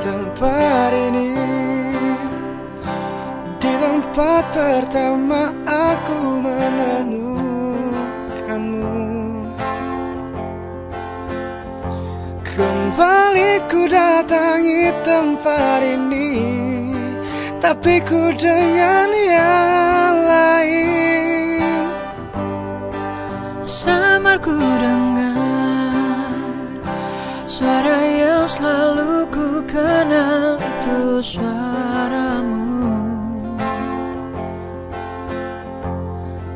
tempat ini. Di tempat pertama aku menemukanmu. Kembali ku datangi tempat ini Tapi ku dengan yang lain. Samar ku dengar kenal Itu suaramu.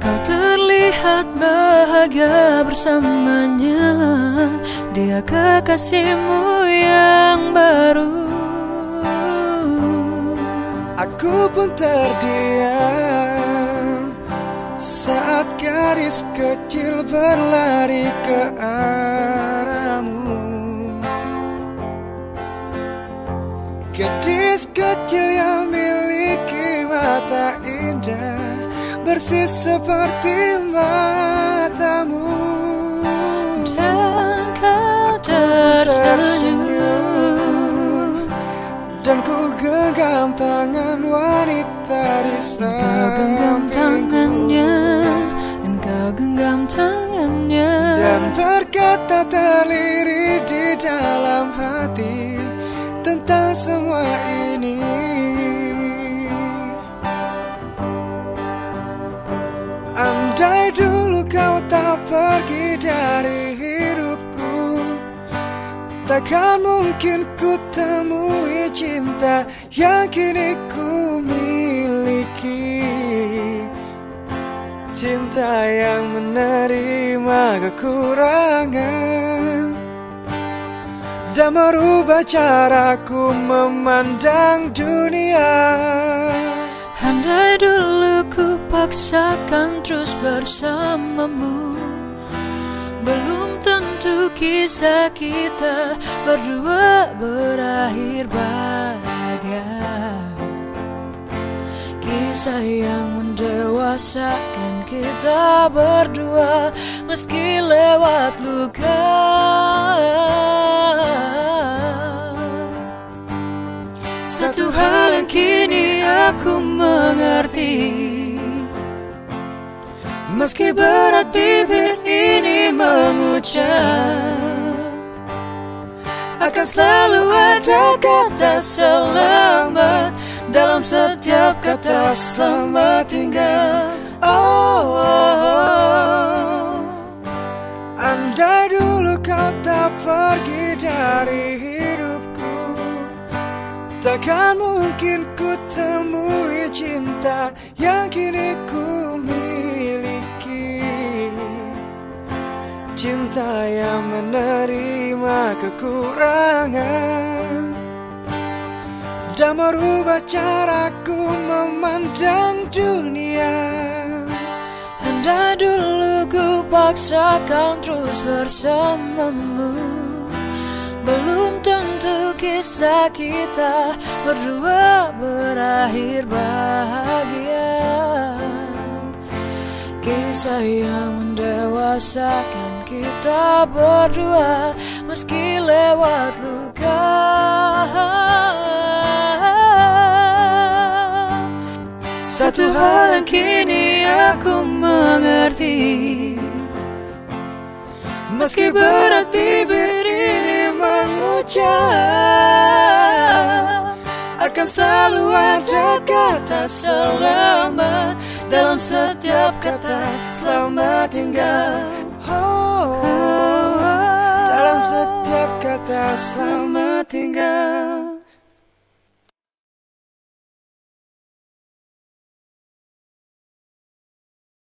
Kau terlihat bahagia bersamanya. Dia kekasihmu yang baru. Aku pun terdiam Saat garis kecil berlari ke arahmu Gadis kecil yang miliki mata indah Bersih seperti matamu. Dan kau tersenyum. Dan ku genggam tangan wanita di Kau genggam tangannya. Dan kau genggam tangannya. Dan berkata terlirik di dalam hati Tentang semua ini. Andai dulu kau tak pergi dari hidupku Takkan mungkin ku temui cinta yang kini ku miliki. Cinta yang menerima kekurangan Dan merubah caraku memandang dunia. Andai dulu ku paksakan terus bersamamu. Belum tentu kisah kita berdua berakhir bahagia. Kisah yang mendewasakan kita berdua Meski lewat luka Meski berat bibir ini mengucap Akan selalu ada kata selamat Dalam setiap kata selamat tinggal oh, oh, oh. Andai dulu kau tak pergi dari hidupku Takkan mungkin ku temui cinta yang kini menerima kekurangan. Dan merubah caraku memandang dunia. Andai dulu ku paksakan terus bersamamu. Belum tentu kisah kita berdua berakhir bahagia Kisah yang mendewasakan kita berdua Meski lewat luka. Satu hal yang kini aku mengerti. Meski berat bibir ini mengucap Akan selalu ada kata selamat Dalam setiap kata selamat tinggal. Oh, Dalam setiap kata selamat tinggal